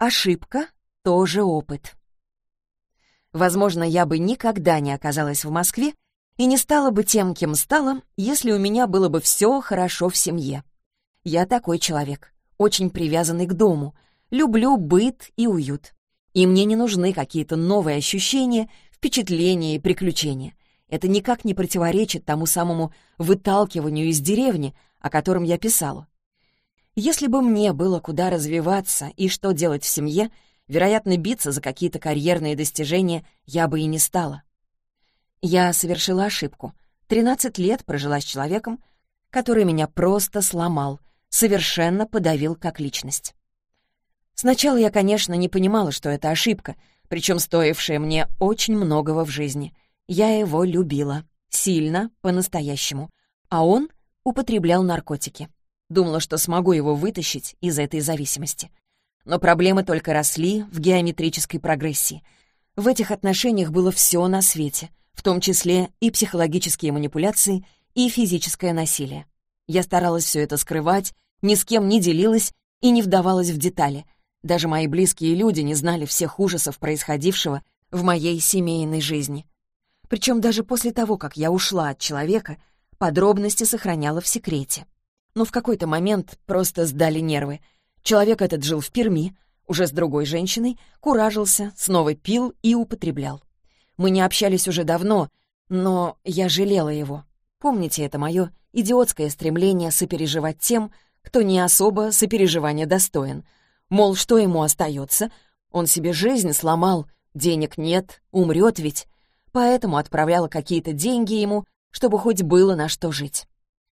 Ошибка — тоже опыт. Возможно, я бы никогда не оказалась в Москве и не стала бы тем, кем стала, если у меня было бы все хорошо в семье. Я такой человек, очень привязанный к дому, люблю быт и уют. И мне не нужны какие-то новые ощущения, впечатления и приключения. Это никак не противоречит тому самому выталкиванию из деревни, о котором я писала. Если бы мне было куда развиваться и что делать в семье, вероятно, биться за какие-то карьерные достижения я бы и не стала. Я совершила ошибку. 13 лет прожила с человеком, который меня просто сломал, совершенно подавил как личность. Сначала я, конечно, не понимала, что это ошибка, причем стоившая мне очень многого в жизни. Я его любила. Сильно, по-настоящему. А он употреблял наркотики. Думала, что смогу его вытащить из этой зависимости. Но проблемы только росли в геометрической прогрессии. В этих отношениях было все на свете, в том числе и психологические манипуляции, и физическое насилие. Я старалась все это скрывать, ни с кем не делилась и не вдавалась в детали. Даже мои близкие люди не знали всех ужасов происходившего в моей семейной жизни. Причем даже после того, как я ушла от человека, подробности сохраняла в секрете но в какой-то момент просто сдали нервы. Человек этот жил в Перми, уже с другой женщиной, куражился, снова пил и употреблял. Мы не общались уже давно, но я жалела его. Помните это мое идиотское стремление сопереживать тем, кто не особо сопереживания достоин. Мол, что ему остается? Он себе жизнь сломал, денег нет, умрет ведь. Поэтому отправляла какие-то деньги ему, чтобы хоть было на что жить.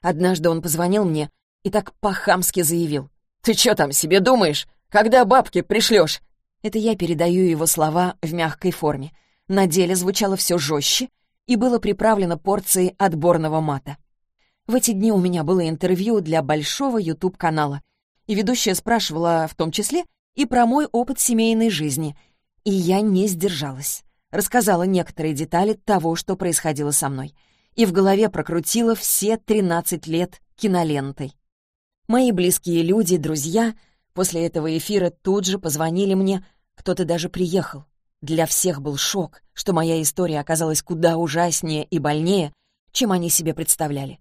Однажды он позвонил мне и так по-хамски заявил. «Ты что там себе думаешь? Когда бабки пришлешь?» Это я передаю его слова в мягкой форме. На деле звучало все жестче и было приправлено порцией отборного мата. В эти дни у меня было интервью для большого YouTube-канала, и ведущая спрашивала в том числе и про мой опыт семейной жизни, и я не сдержалась. Рассказала некоторые детали того, что происходило со мной — и в голове прокрутила все 13 лет кинолентой. Мои близкие люди, друзья, после этого эфира тут же позвонили мне, кто-то даже приехал. Для всех был шок, что моя история оказалась куда ужаснее и больнее, чем они себе представляли.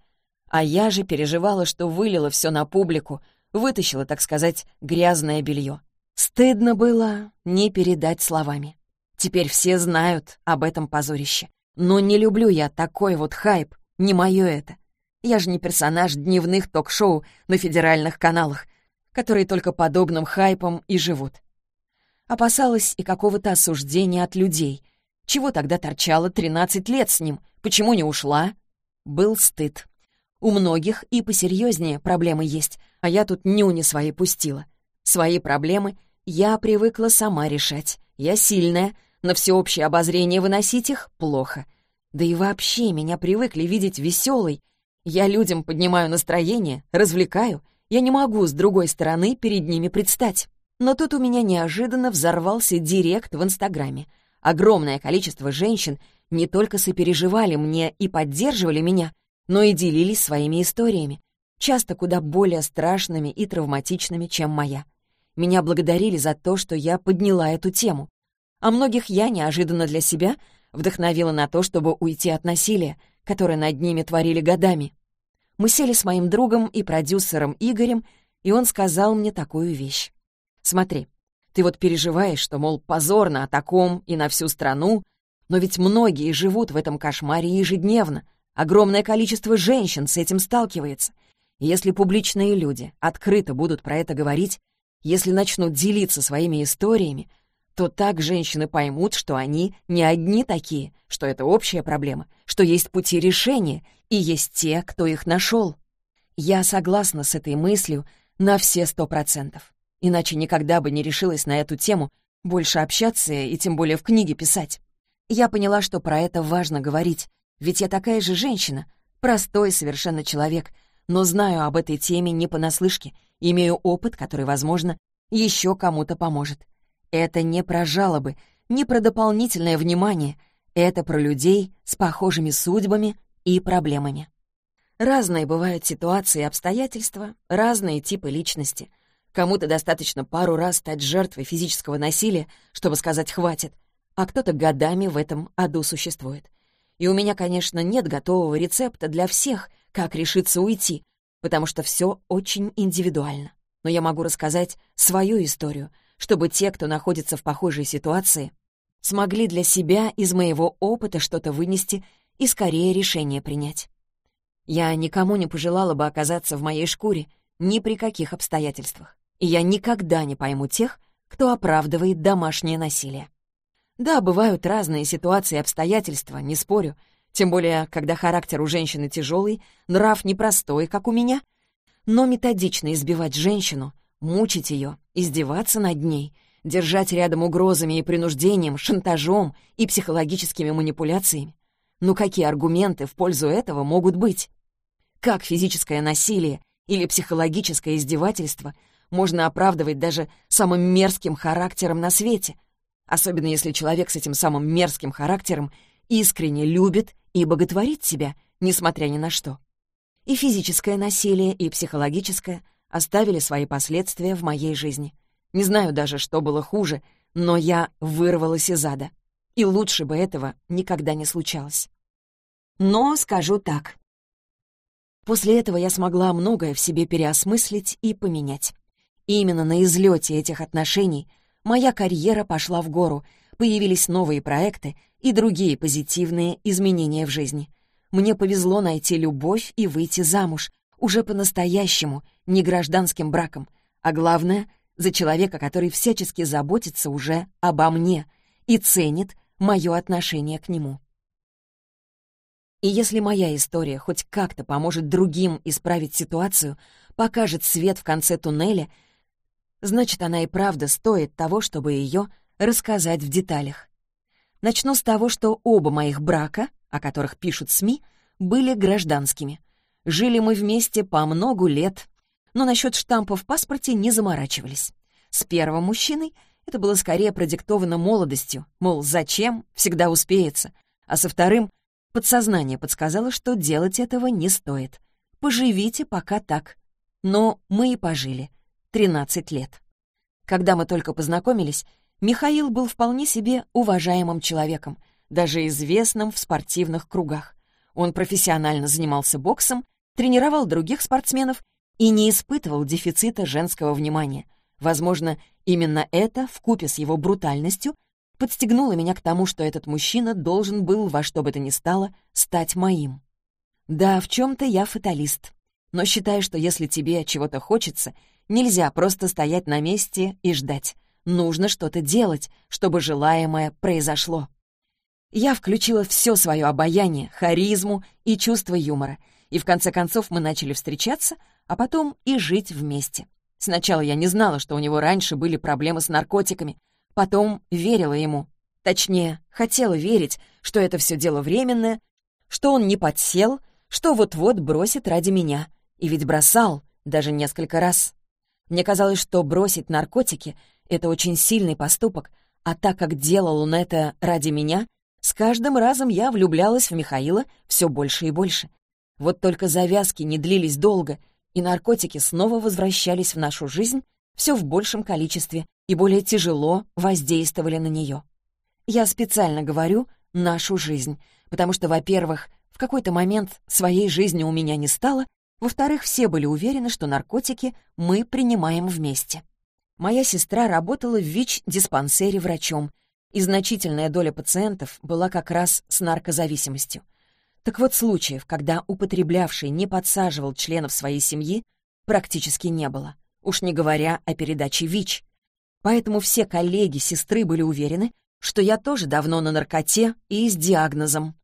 А я же переживала, что вылила все на публику, вытащила, так сказать, грязное белье. Стыдно было не передать словами. Теперь все знают об этом позорище. Но не люблю я такой вот хайп, не мое это. Я же не персонаж дневных ток-шоу на федеральных каналах, которые только подобным хайпом и живут. Опасалась и какого-то осуждения от людей. Чего тогда торчала 13 лет с ним? Почему не ушла? Был стыд. У многих и посерьезнее проблемы есть, а я тут нюни свои пустила. Свои проблемы я привыкла сама решать. Я сильная, на всеобщее обозрение выносить их — плохо. Да и вообще меня привыкли видеть веселой. Я людям поднимаю настроение, развлекаю. Я не могу с другой стороны перед ними предстать. Но тут у меня неожиданно взорвался директ в Инстаграме. Огромное количество женщин не только сопереживали мне и поддерживали меня, но и делились своими историями, часто куда более страшными и травматичными, чем моя. Меня благодарили за то, что я подняла эту тему а многих я неожиданно для себя вдохновила на то, чтобы уйти от насилия, которое над ними творили годами. Мы сели с моим другом и продюсером Игорем, и он сказал мне такую вещь. «Смотри, ты вот переживаешь, что, мол, позорно о таком и на всю страну, но ведь многие живут в этом кошмаре ежедневно, огромное количество женщин с этим сталкивается. И если публичные люди открыто будут про это говорить, если начнут делиться своими историями, то так женщины поймут, что они не одни такие, что это общая проблема, что есть пути решения и есть те, кто их нашел. Я согласна с этой мыслью на все сто процентов. Иначе никогда бы не решилась на эту тему больше общаться и тем более в книге писать. Я поняла, что про это важно говорить, ведь я такая же женщина, простой совершенно человек, но знаю об этой теме не понаслышке, имею опыт, который, возможно, еще кому-то поможет. Это не про жалобы, не про дополнительное внимание. Это про людей с похожими судьбами и проблемами. Разные бывают ситуации и обстоятельства, разные типы личности. Кому-то достаточно пару раз стать жертвой физического насилия, чтобы сказать «хватит», а кто-то годами в этом аду существует. И у меня, конечно, нет готового рецепта для всех, как решиться уйти, потому что все очень индивидуально. Но я могу рассказать свою историю, чтобы те, кто находится в похожей ситуации, смогли для себя из моего опыта что-то вынести и скорее решение принять. Я никому не пожелала бы оказаться в моей шкуре ни при каких обстоятельствах и я никогда не пойму тех, кто оправдывает домашнее насилие. Да, бывают разные ситуации и обстоятельства, не спорю, тем более, когда характер у женщины тяжелый, нрав непростой, как у меня, но методично избивать женщину, мучить ее, издеваться над ней, держать рядом угрозами и принуждением, шантажом и психологическими манипуляциями. Ну какие аргументы в пользу этого могут быть? Как физическое насилие или психологическое издевательство можно оправдывать даже самым мерзким характером на свете, особенно если человек с этим самым мерзким характером искренне любит и боготворит себя, несмотря ни на что. И физическое насилие, и психологическое оставили свои последствия в моей жизни. Не знаю даже, что было хуже, но я вырвалась из ада. И лучше бы этого никогда не случалось. Но скажу так. После этого я смогла многое в себе переосмыслить и поменять. И именно на излете этих отношений моя карьера пошла в гору, появились новые проекты и другие позитивные изменения в жизни. Мне повезло найти любовь и выйти замуж, уже по-настоящему, не гражданским браком, а главное — за человека, который всячески заботится уже обо мне и ценит мое отношение к нему. И если моя история хоть как-то поможет другим исправить ситуацию, покажет свет в конце туннеля — значит, она и правда стоит того, чтобы ее рассказать в деталях. Начну с того, что оба моих брака, о которых пишут СМИ, были гражданскими. Жили мы вместе по многу лет, но насчет штампа в паспорте не заморачивались. С первым мужчиной это было скорее продиктовано молодостью, мол, зачем, всегда успеется, а со вторым подсознание подсказало, что делать этого не стоит. Поживите пока так. Но мы и пожили — 13 лет. Когда мы только познакомились, Михаил был вполне себе уважаемым человеком, даже известным в спортивных кругах. Он профессионально занимался боксом, тренировал других спортсменов и не испытывал дефицита женского внимания. Возможно, именно это, вкупе с его брутальностью, подстегнуло меня к тому, что этот мужчина должен был во что бы то ни стало стать моим. Да, в чем-то я фаталист, но считаю, что если тебе чего-то хочется — Нельзя просто стоять на месте и ждать. Нужно что-то делать, чтобы желаемое произошло. Я включила все свое обаяние, харизму и чувство юмора, и в конце концов мы начали встречаться, а потом и жить вместе. Сначала я не знала, что у него раньше были проблемы с наркотиками, потом верила ему. Точнее, хотела верить, что это все дело временное, что он не подсел, что вот-вот бросит ради меня. И ведь бросал даже несколько раз. Мне казалось, что бросить наркотики — это очень сильный поступок, а так как делал он это ради меня, с каждым разом я влюблялась в Михаила все больше и больше. Вот только завязки не длились долго, и наркотики снова возвращались в нашу жизнь все в большем количестве и более тяжело воздействовали на нее. Я специально говорю «нашу жизнь», потому что, во-первых, в какой-то момент своей жизни у меня не стало, во-вторых, все были уверены, что наркотики мы принимаем вместе. Моя сестра работала в ВИЧ-диспансере врачом, и значительная доля пациентов была как раз с наркозависимостью. Так вот, случаев, когда употреблявший не подсаживал членов своей семьи, практически не было, уж не говоря о передаче ВИЧ. Поэтому все коллеги сестры были уверены, что я тоже давно на наркоте и с диагнозом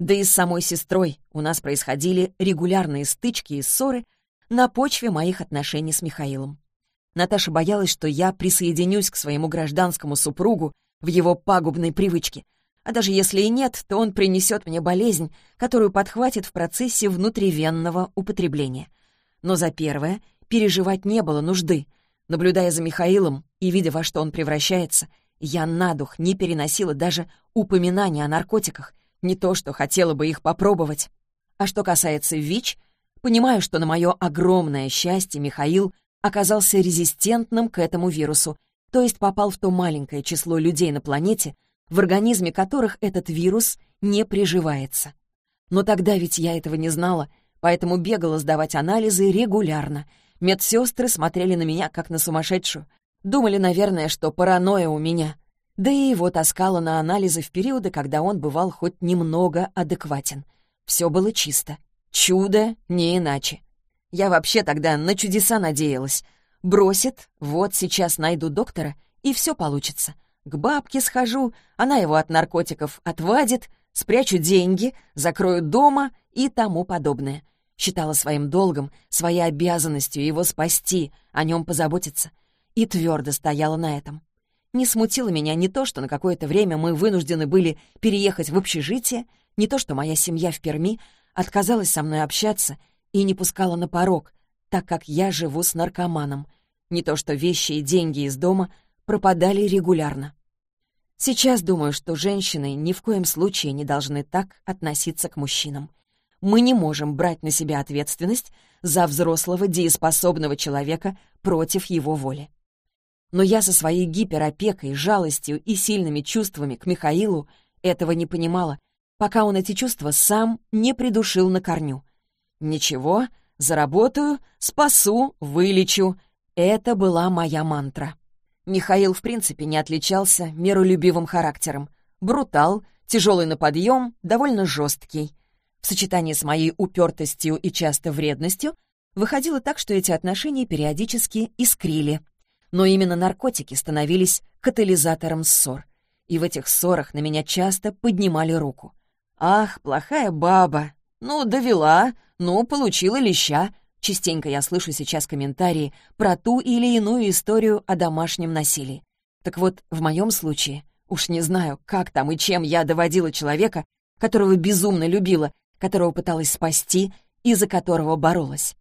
да и с самой сестрой у нас происходили регулярные стычки и ссоры на почве моих отношений с Михаилом. Наташа боялась, что я присоединюсь к своему гражданскому супругу в его пагубной привычке, а даже если и нет, то он принесет мне болезнь, которую подхватит в процессе внутривенного употребления. Но за первое переживать не было нужды. Наблюдая за Михаилом и видя, во что он превращается, я на дух не переносила даже упоминания о наркотиках, не то, что хотела бы их попробовать. А что касается ВИЧ, понимаю, что на мое огромное счастье Михаил оказался резистентным к этому вирусу, то есть попал в то маленькое число людей на планете, в организме которых этот вирус не приживается. Но тогда ведь я этого не знала, поэтому бегала сдавать анализы регулярно. Медсестры смотрели на меня, как на сумасшедшую. Думали, наверное, что паранойя у меня. Да и его таскала на анализы в периоды, когда он бывал хоть немного адекватен. Все было чисто. Чудо, не иначе. Я вообще тогда на чудеса надеялась. Бросит, вот сейчас найду доктора, и все получится. К бабке схожу, она его от наркотиков отвадит, спрячу деньги, закрою дома и тому подобное. Считала своим долгом, своей обязанностью его спасти, о нем позаботиться. И твердо стояла на этом. Не смутило меня не то, что на какое-то время мы вынуждены были переехать в общежитие, не то, что моя семья в Перми отказалась со мной общаться и не пускала на порог, так как я живу с наркоманом, не то, что вещи и деньги из дома пропадали регулярно. Сейчас думаю, что женщины ни в коем случае не должны так относиться к мужчинам. Мы не можем брать на себя ответственность за взрослого дееспособного человека против его воли. Но я со своей гиперопекой, жалостью и сильными чувствами к Михаилу этого не понимала, пока он эти чувства сам не придушил на корню. «Ничего, заработаю, спасу, вылечу». Это была моя мантра. Михаил в принципе не отличался миролюбивым характером. Брутал, тяжелый на подъем, довольно жесткий. В сочетании с моей упертостью и часто вредностью выходило так, что эти отношения периодически искрили. Но именно наркотики становились катализатором ссор. И в этих ссорах на меня часто поднимали руку. «Ах, плохая баба! Ну, довела, ну, получила леща!» Частенько я слышу сейчас комментарии про ту или иную историю о домашнем насилии. Так вот, в моем случае, уж не знаю, как там и чем я доводила человека, которого безумно любила, которого пыталась спасти и за которого боролась.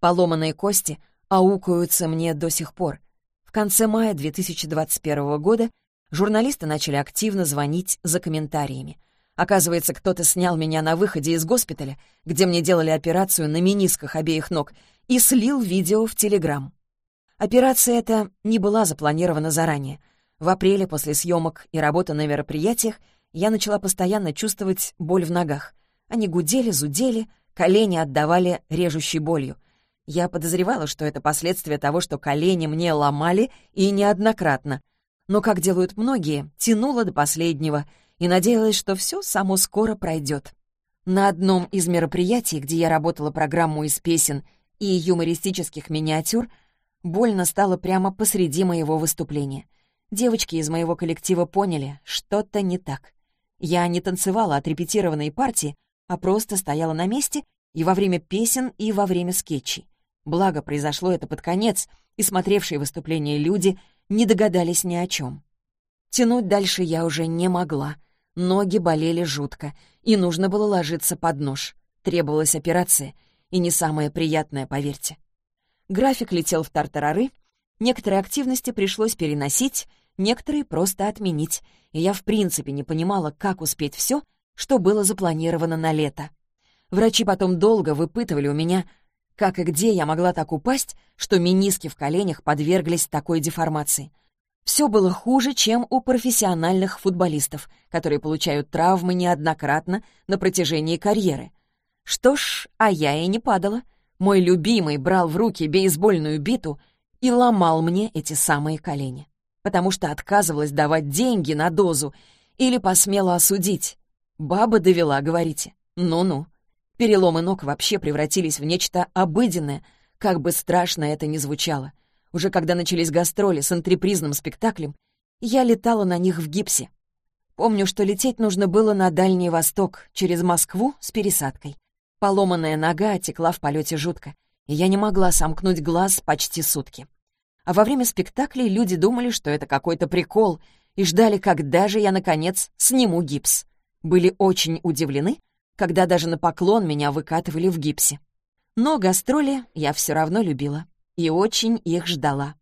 Поломанные кости аукаются мне до сих пор. В конце мая 2021 года журналисты начали активно звонить за комментариями. Оказывается, кто-то снял меня на выходе из госпиталя, где мне делали операцию на менисках обеих ног, и слил видео в Телеграм. Операция эта не была запланирована заранее. В апреле после съемок и работы на мероприятиях я начала постоянно чувствовать боль в ногах. Они гудели, зудели, колени отдавали режущей болью. Я подозревала, что это последствия того, что колени мне ломали и неоднократно. Но, как делают многие, тянуло до последнего — и надеялась, что все само скоро пройдет. На одном из мероприятий, где я работала программу из песен и юмористических миниатюр, больно стало прямо посреди моего выступления. Девочки из моего коллектива поняли, что-то не так. Я не танцевала отрепетированной партии, а просто стояла на месте и во время песен, и во время скетчей. Благо, произошло это под конец, и смотревшие выступления люди не догадались ни о чем. Тянуть дальше я уже не могла — Ноги болели жутко, и нужно было ложиться под нож. Требовалась операция, и не самая приятная, поверьте. График летел в тартарары, некоторые активности пришлось переносить, некоторые просто отменить, и я в принципе не понимала, как успеть все, что было запланировано на лето. Врачи потом долго выпытывали у меня, как и где я могла так упасть, что мениски в коленях подверглись такой деформации — все было хуже, чем у профессиональных футболистов, которые получают травмы неоднократно на протяжении карьеры. Что ж, а я и не падала. Мой любимый брал в руки бейсбольную биту и ломал мне эти самые колени, потому что отказывалась давать деньги на дозу или посмела осудить. Баба довела, говорите. Ну-ну. Переломы ног вообще превратились в нечто обыденное, как бы страшно это ни звучало. Уже когда начались гастроли с антрепризным спектаклем, я летала на них в гипсе. Помню, что лететь нужно было на Дальний Восток, через Москву с пересадкой. Поломанная нога текла в полете жутко, и я не могла сомкнуть глаз почти сутки. А во время спектаклей люди думали, что это какой-то прикол, и ждали, когда же я, наконец, сниму гипс. Были очень удивлены, когда даже на поклон меня выкатывали в гипсе. Но гастроли я все равно любила и очень их ждала.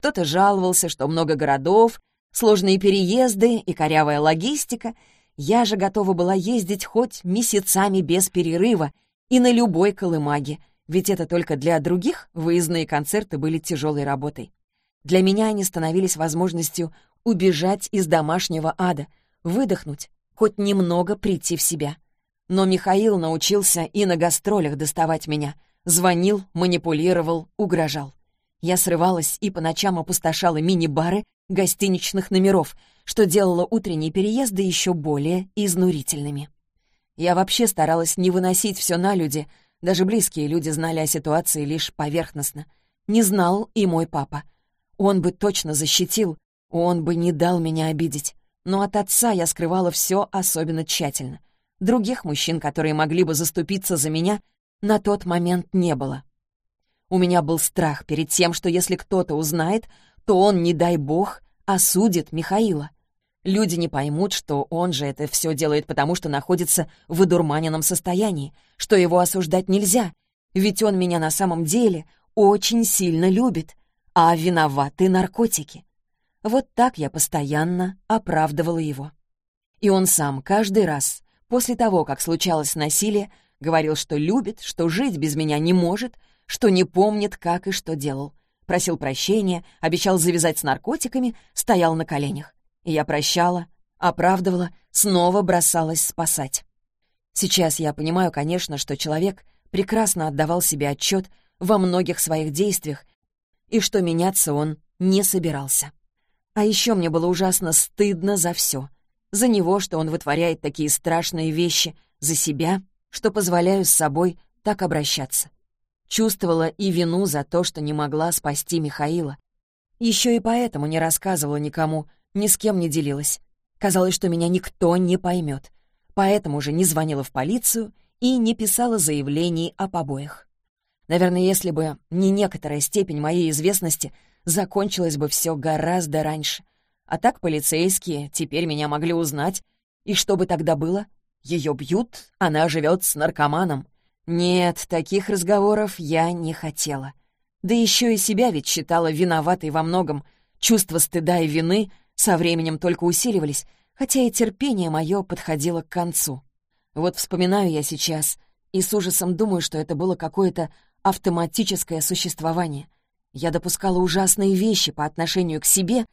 Кто-то жаловался, что много городов, сложные переезды и корявая логистика. Я же готова была ездить хоть месяцами без перерыва и на любой колымаге, Ведь это только для других выездные концерты были тяжелой работой. Для меня они становились возможностью убежать из домашнего ада, выдохнуть, хоть немного прийти в себя. Но Михаил научился и на гастролях доставать меня. Звонил, манипулировал, угрожал. Я срывалась и по ночам опустошала мини-бары гостиничных номеров, что делало утренние переезды еще более изнурительными. Я вообще старалась не выносить все на люди, даже близкие люди знали о ситуации лишь поверхностно. Не знал и мой папа. Он бы точно защитил, он бы не дал меня обидеть. Но от отца я скрывала все особенно тщательно. Других мужчин, которые могли бы заступиться за меня, на тот момент не было. У меня был страх перед тем, что если кто-то узнает, то он, не дай бог, осудит Михаила. Люди не поймут, что он же это все делает потому, что находится в одурманенном состоянии, что его осуждать нельзя, ведь он меня на самом деле очень сильно любит, а виноваты наркотики. Вот так я постоянно оправдывала его. И он сам каждый раз, после того, как случалось насилие, говорил, что любит, что жить без меня не может, что не помнит, как и что делал. Просил прощения, обещал завязать с наркотиками, стоял на коленях. И я прощала, оправдывала, снова бросалась спасать. Сейчас я понимаю, конечно, что человек прекрасно отдавал себе отчет во многих своих действиях и что меняться он не собирался. А еще мне было ужасно стыдно за все. За него, что он вытворяет такие страшные вещи, за себя, что позволяю с собой так обращаться. Чувствовала и вину за то, что не могла спасти Михаила. Еще и поэтому не рассказывала никому, ни с кем не делилась. Казалось, что меня никто не поймет. Поэтому же не звонила в полицию и не писала заявлений о побоях. Наверное, если бы не некоторая степень моей известности, закончилось бы все гораздо раньше. А так полицейские теперь меня могли узнать. И что бы тогда было? Ее бьют, она живет с наркоманом. Нет, таких разговоров я не хотела. Да еще и себя ведь считала виноватой во многом. Чувство стыда и вины со временем только усиливались, хотя и терпение мое подходило к концу. Вот вспоминаю я сейчас и с ужасом думаю, что это было какое-то автоматическое существование. Я допускала ужасные вещи по отношению к себе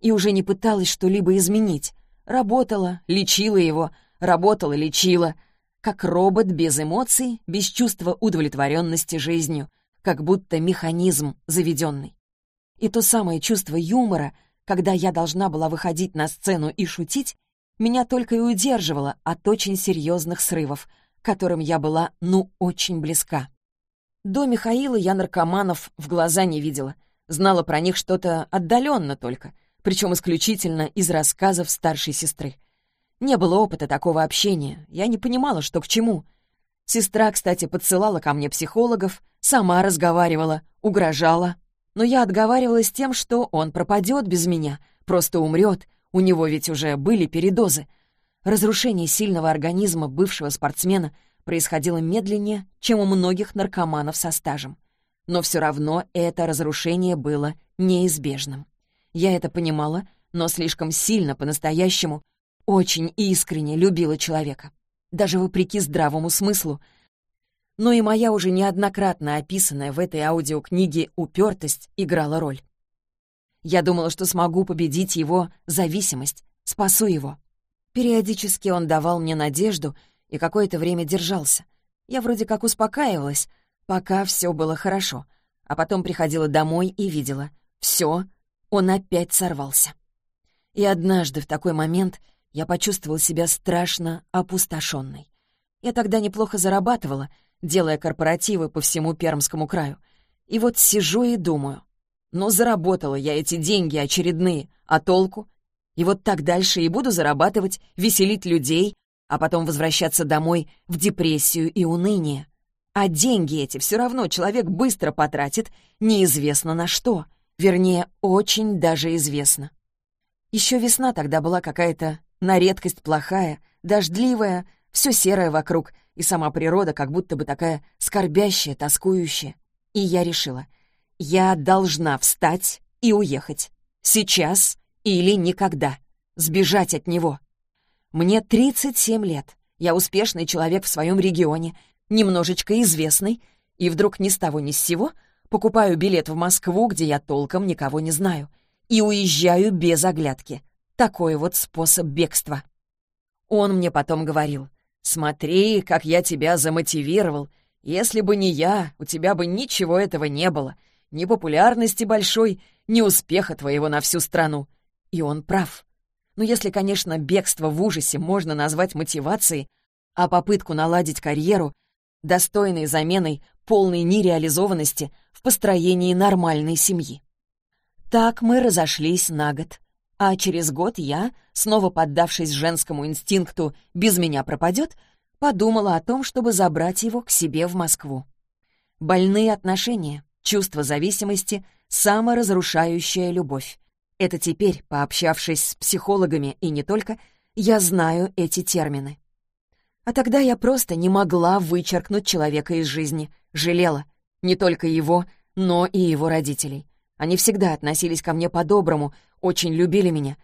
и уже не пыталась что-либо изменить. Работала, лечила его, работала, лечила. Как робот без эмоций, без чувства удовлетворенности жизнью, как будто механизм заведенный. И то самое чувство юмора — когда я должна была выходить на сцену и шутить, меня только и удерживало от очень серьезных срывов, которым я была, ну, очень близка. До Михаила я наркоманов в глаза не видела, знала про них что-то отдаленно только, причем исключительно из рассказов старшей сестры. Не было опыта такого общения, я не понимала, что к чему. Сестра, кстати, подсылала ко мне психологов, сама разговаривала, угрожала, но я отговаривалась тем, что он пропадет без меня, просто умрет, у него ведь уже были передозы. Разрушение сильного организма бывшего спортсмена происходило медленнее, чем у многих наркоманов со стажем. Но все равно это разрушение было неизбежным. Я это понимала, но слишком сильно, по-настоящему, очень искренне любила человека. Даже вопреки здравому смыслу — но и моя уже неоднократно описанная в этой аудиокниге упертость играла роль. Я думала, что смогу победить его зависимость, спасу его. Периодически он давал мне надежду и какое-то время держался. Я вроде как успокаивалась, пока все было хорошо, а потом приходила домой и видела — все, он опять сорвался. И однажды в такой момент я почувствовала себя страшно опустошенной. Я тогда неплохо зарабатывала — делая корпоративы по всему Пермскому краю. И вот сижу и думаю, ну заработала я эти деньги очередные, а толку? И вот так дальше и буду зарабатывать, веселить людей, а потом возвращаться домой в депрессию и уныние. А деньги эти все равно человек быстро потратит, неизвестно на что. Вернее, очень даже известно. Еще весна тогда была какая-то на редкость плохая, дождливая, все серое вокруг — и сама природа как будто бы такая скорбящая, тоскующая. И я решила, я должна встать и уехать. Сейчас или никогда. Сбежать от него. Мне 37 лет. Я успешный человек в своем регионе, немножечко известный, И вдруг ни с того ни с сего покупаю билет в Москву, где я толком никого не знаю, и уезжаю без оглядки. Такой вот способ бегства. Он мне потом говорил, «Смотри, как я тебя замотивировал. Если бы не я, у тебя бы ничего этого не было. Ни популярности большой, ни успеха твоего на всю страну». И он прав. Но если, конечно, бегство в ужасе можно назвать мотивацией, а попытку наладить карьеру — достойной заменой полной нереализованности в построении нормальной семьи. Так мы разошлись на год. А через год я, снова поддавшись женскому инстинкту «без меня пропадет», подумала о том, чтобы забрать его к себе в Москву. Больные отношения, чувство зависимости, саморазрушающая любовь. Это теперь, пообщавшись с психологами и не только, я знаю эти термины. А тогда я просто не могла вычеркнуть человека из жизни, жалела. Не только его, но и его родителей. Они всегда относились ко мне по-доброму, очень любили меня.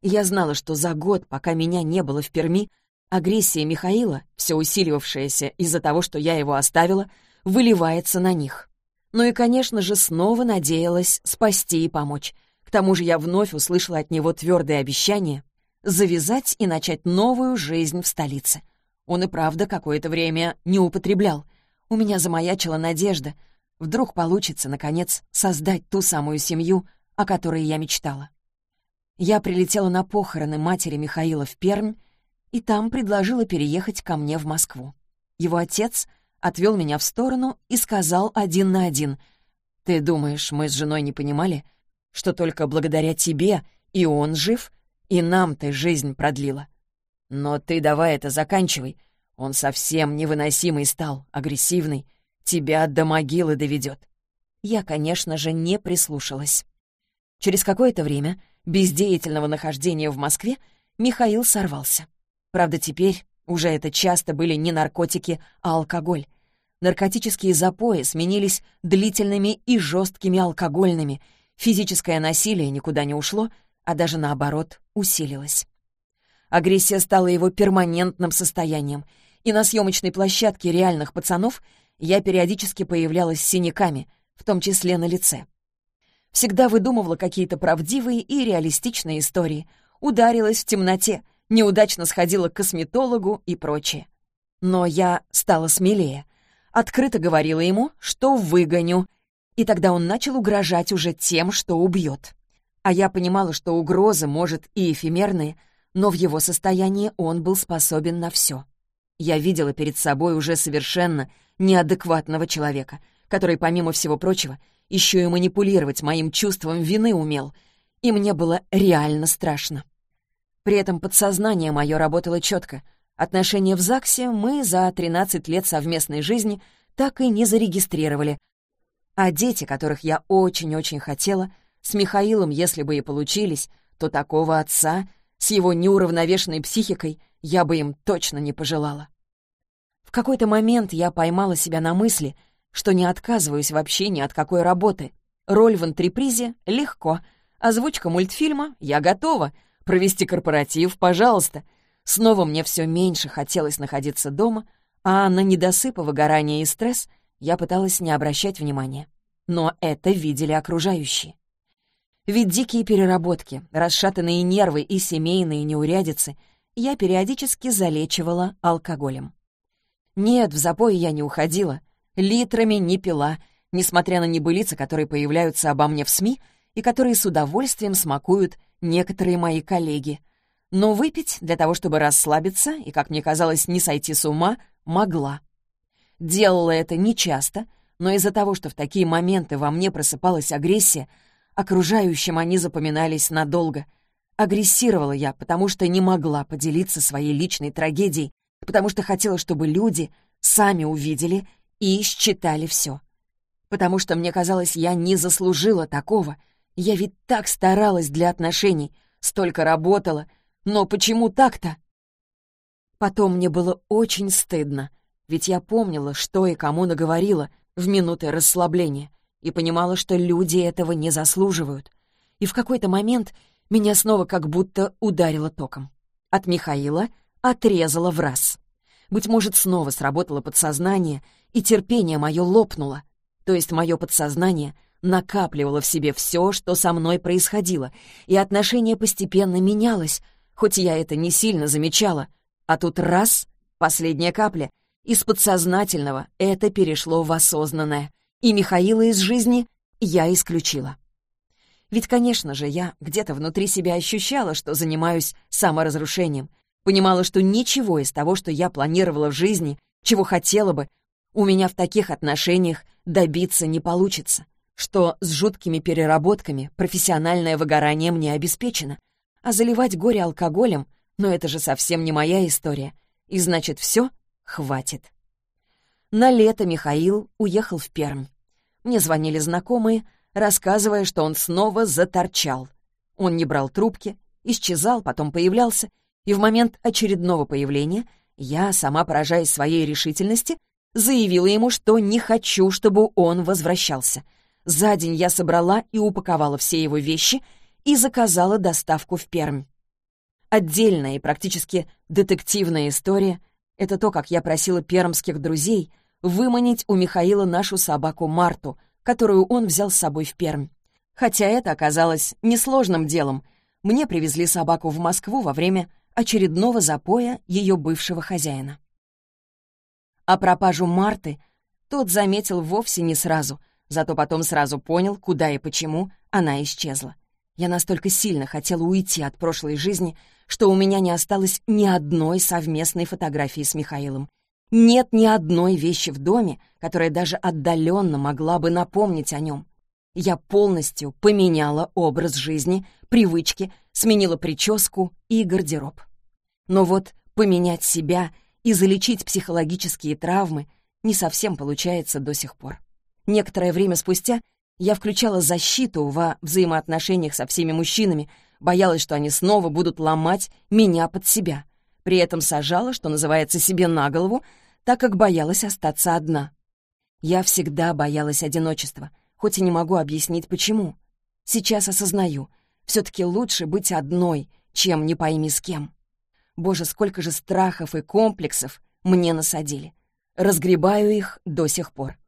И я знала, что за год, пока меня не было в Перми, агрессия Михаила, все усиливавшаяся из-за того, что я его оставила, выливается на них. Ну и, конечно же, снова надеялась спасти и помочь — к тому же я вновь услышала от него твердое обещание завязать и начать новую жизнь в столице. Он и правда какое-то время не употреблял. У меня замаячила надежда. Вдруг получится, наконец, создать ту самую семью, о которой я мечтала. Я прилетела на похороны матери Михаила в Пермь, и там предложила переехать ко мне в Москву. Его отец отвел меня в сторону и сказал один на один. «Ты думаешь, мы с женой не понимали, что только благодаря тебе и он жив, и нам ты жизнь продлила. Но ты давай это заканчивай. Он совсем невыносимый стал, агрессивный. Тебя до могилы доведет. Я, конечно же, не прислушалась. Через какое-то время бездеятельного нахождения в Москве Михаил сорвался. Правда, теперь уже это часто были не наркотики, а алкоголь. Наркотические запои сменились длительными и жесткими алкогольными — Физическое насилие никуда не ушло, а даже наоборот усилилось. Агрессия стала его перманентным состоянием, и на съемочной площадке реальных пацанов я периодически появлялась с синяками, в том числе на лице. Всегда выдумывала какие-то правдивые и реалистичные истории, ударилась в темноте, неудачно сходила к косметологу и прочее. Но я стала смелее. Открыто говорила ему, что выгоню, и тогда он начал угрожать уже тем, что убьет. А я понимала, что угроза может и эфемерные, но в его состоянии он был способен на все. Я видела перед собой уже совершенно неадекватного человека, который, помимо всего прочего, еще и манипулировать моим чувством вины умел, и мне было реально страшно. При этом подсознание мое работало четко. Отношения в ЗАГСе мы за 13 лет совместной жизни так и не зарегистрировали, а дети, которых я очень-очень хотела, с Михаилом, если бы и получились, то такого отца с его неуравновешенной психикой я бы им точно не пожелала. В какой-то момент я поймала себя на мысли, что не отказываюсь вообще ни от какой работы. Роль в антрепризе — легко. Озвучка мультфильма — я готова. Провести корпоратив — пожалуйста. Снова мне все меньше хотелось находиться дома, а на недосып, выгорание и стресс — я пыталась не обращать внимания. Но это видели окружающие. Ведь дикие переработки, расшатанные нервы и семейные неурядицы я периодически залечивала алкоголем. Нет, в запой я не уходила, литрами не пила, несмотря на небылицы, которые появляются обо мне в СМИ и которые с удовольствием смакуют некоторые мои коллеги. Но выпить для того, чтобы расслабиться и, как мне казалось, не сойти с ума, могла. Делала это нечасто, но из-за того, что в такие моменты во мне просыпалась агрессия, окружающим они запоминались надолго. Агрессировала я, потому что не могла поделиться своей личной трагедией, потому что хотела, чтобы люди сами увидели и считали все. Потому что мне казалось, я не заслужила такого. Я ведь так старалась для отношений, столько работала, но почему так-то? Потом мне было очень стыдно — ведь я помнила, что и кому наговорила в минуты расслабления, и понимала, что люди этого не заслуживают. И в какой-то момент меня снова как будто ударило током. От Михаила отрезало в раз. Быть может, снова сработало подсознание, и терпение мое лопнуло. То есть мое подсознание накапливало в себе все, что со мной происходило, и отношение постепенно менялось, хоть я это не сильно замечала. А тут раз — последняя капля. Из подсознательного это перешло в осознанное. И Михаила из жизни я исключила. Ведь, конечно же, я где-то внутри себя ощущала, что занимаюсь саморазрушением. Понимала, что ничего из того, что я планировала в жизни, чего хотела бы, у меня в таких отношениях добиться не получится. Что с жуткими переработками профессиональное выгорание мне обеспечено. А заливать горе алкоголем, но это же совсем не моя история. И значит, все хватит. На лето Михаил уехал в Пермь. Мне звонили знакомые, рассказывая, что он снова заторчал. Он не брал трубки, исчезал, потом появлялся, и в момент очередного появления я, сама поражаясь своей решительности, заявила ему, что не хочу, чтобы он возвращался. За день я собрала и упаковала все его вещи и заказала доставку в Пермь. Отдельная и практически детективная история — это то, как я просила пермских друзей выманить у Михаила нашу собаку Марту — которую он взял с собой в Пермь. Хотя это оказалось несложным делом. Мне привезли собаку в Москву во время очередного запоя ее бывшего хозяина. А пропажу Марты тот заметил вовсе не сразу, зато потом сразу понял, куда и почему она исчезла. Я настолько сильно хотела уйти от прошлой жизни, что у меня не осталось ни одной совместной фотографии с Михаилом, нет ни одной вещи в доме, которая даже отдаленно могла бы напомнить о нем. Я полностью поменяла образ жизни, привычки, сменила прическу и гардероб. Но вот поменять себя и залечить психологические травмы не совсем получается до сих пор. Некоторое время спустя я включала защиту во взаимоотношениях со всеми мужчинами, боялась, что они снова будут ломать меня под себя. При этом сажала, что называется, себе на голову, так как боялась остаться одна. Я всегда боялась одиночества, хоть и не могу объяснить, почему. Сейчас осознаю, все-таки лучше быть одной, чем не пойми с кем. Боже, сколько же страхов и комплексов мне насадили. Разгребаю их до сих пор.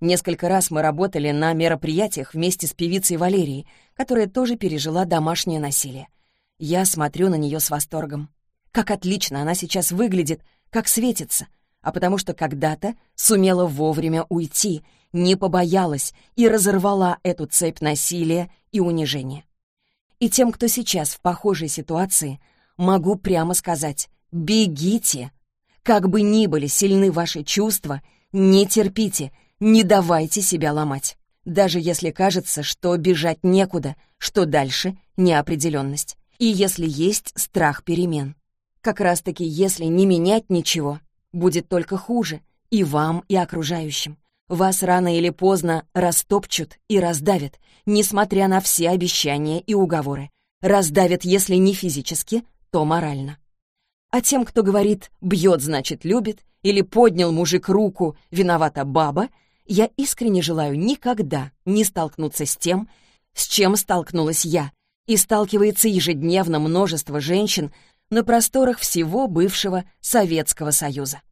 Несколько раз мы работали на мероприятиях вместе с певицей Валерией, которая тоже пережила домашнее насилие. Я смотрю на нее с восторгом. Как отлично она сейчас выглядит, как светится — а потому что когда-то сумела вовремя уйти, не побоялась и разорвала эту цепь насилия и унижения. И тем, кто сейчас в похожей ситуации, могу прямо сказать «бегите». Как бы ни были сильны ваши чувства, не терпите, не давайте себя ломать. Даже если кажется, что бежать некуда, что дальше — неопределенность. И если есть страх перемен. Как раз-таки, если не менять ничего, будет только хуже и вам, и окружающим. Вас рано или поздно растопчут и раздавят, несмотря на все обещания и уговоры. Раздавят, если не физически, то морально. А тем, кто говорит «бьет, значит, любит» или «поднял мужик руку, виновата баба», я искренне желаю никогда не столкнуться с тем, с чем столкнулась я, и сталкивается ежедневно множество женщин, на просторах всего бывшего Советского Союза.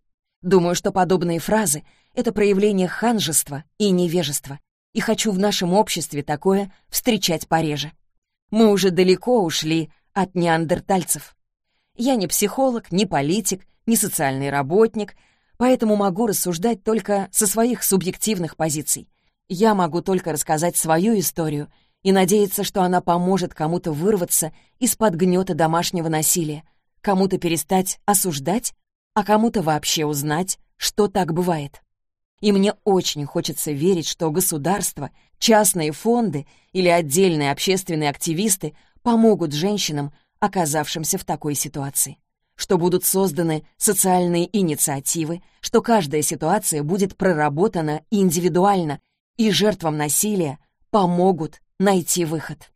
Думаю, что подобные фразы — это проявление ханжества и невежества, и хочу в нашем обществе такое встречать пореже. Мы уже далеко ушли от неандертальцев. Я не психолог, не политик, не социальный работник, поэтому могу рассуждать только со своих субъективных позиций. Я могу только рассказать свою историю и надеяться, что она поможет кому-то вырваться из-под гнета домашнего насилия, кому-то перестать осуждать, а кому-то вообще узнать, что так бывает. И мне очень хочется верить, что государство, частные фонды или отдельные общественные активисты помогут женщинам, оказавшимся в такой ситуации. Что будут созданы социальные инициативы, что каждая ситуация будет проработана индивидуально, и жертвам насилия помогут найти выход.